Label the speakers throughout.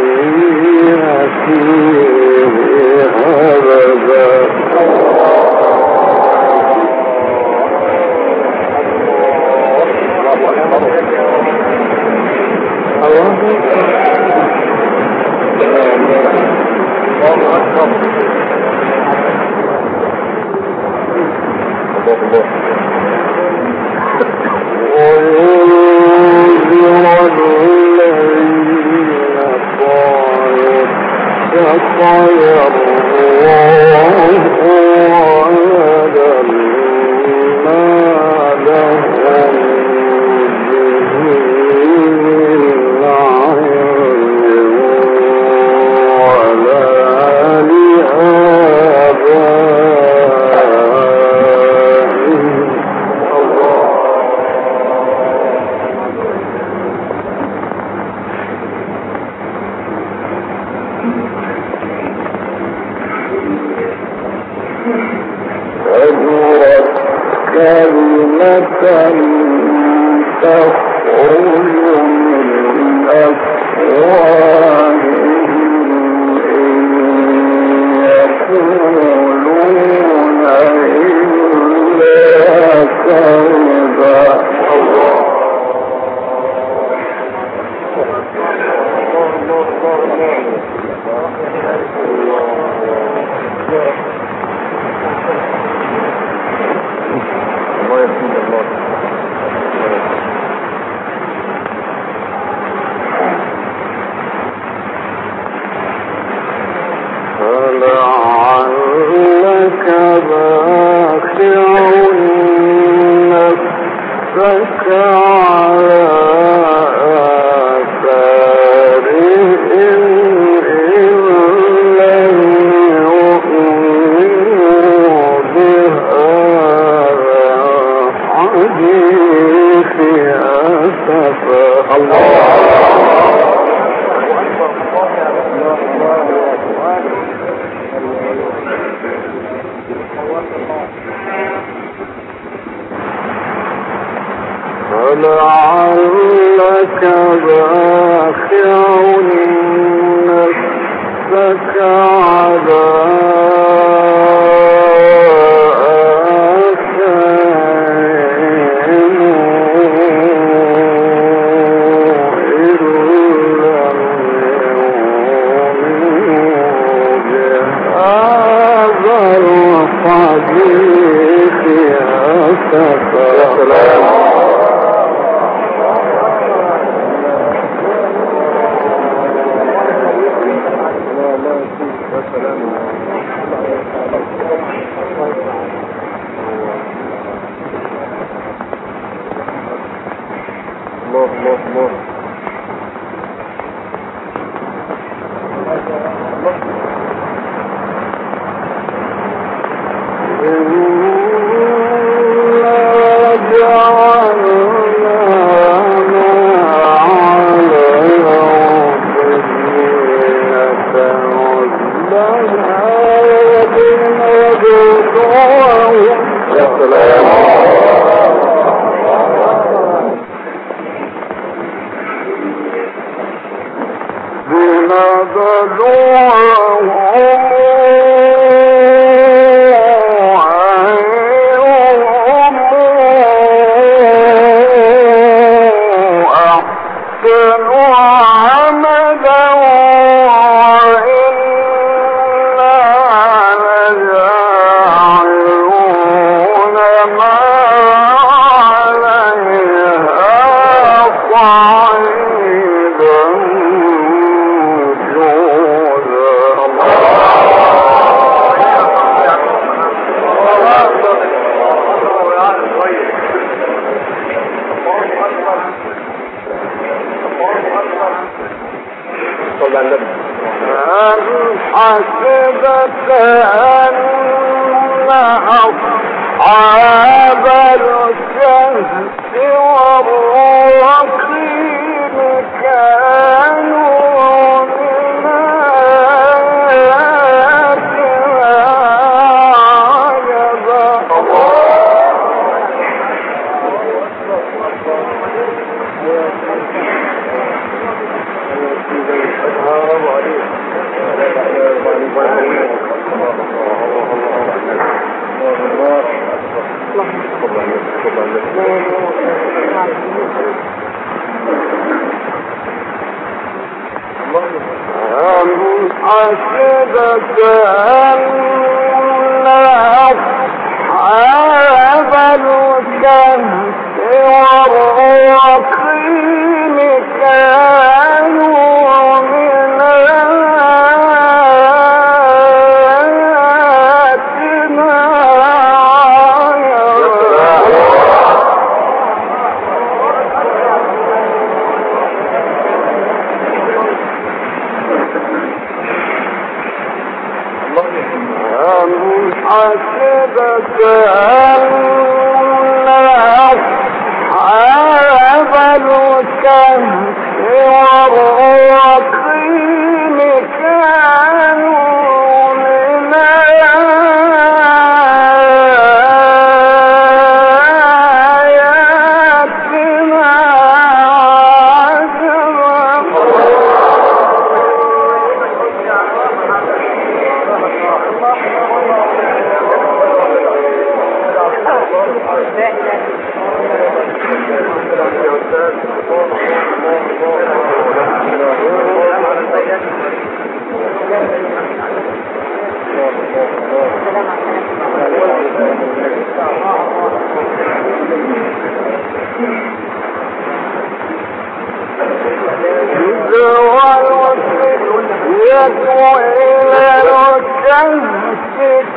Speaker 1: Yeah, yeah. يطيره كبرت كلمة تخرج من أفواههم Lord. Lord. Susan. أصحاب الكهف والرقم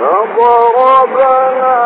Speaker 1: فضربنا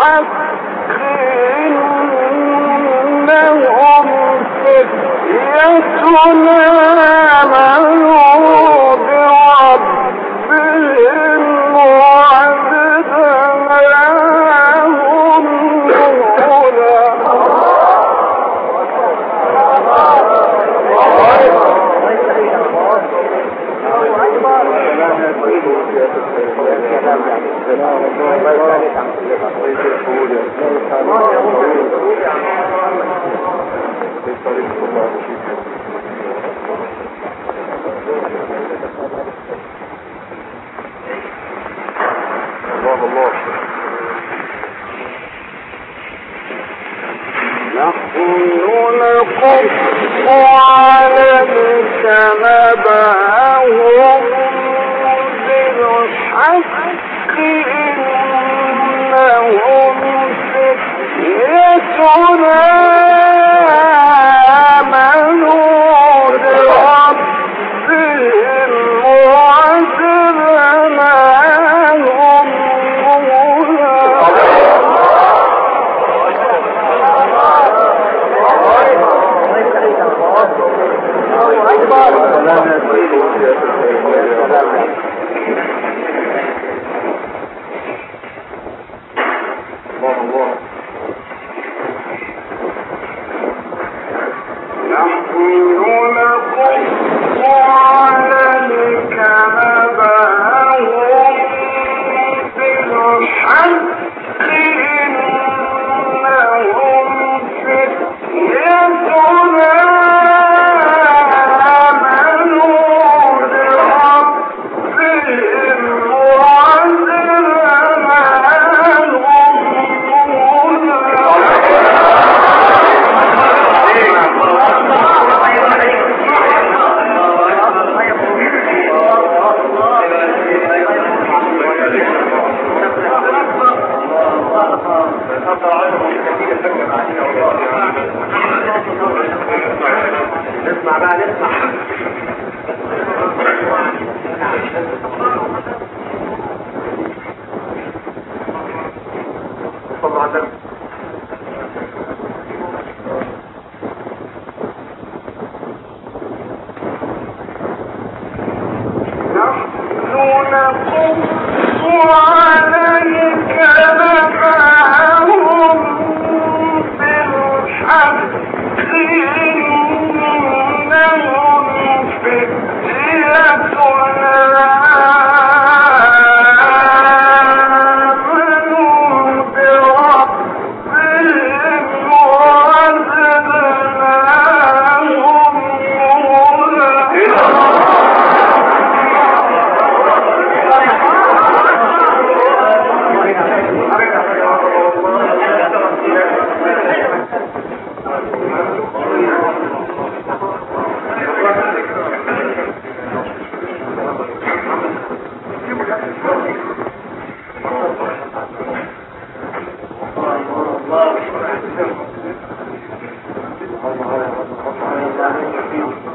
Speaker 1: Lance la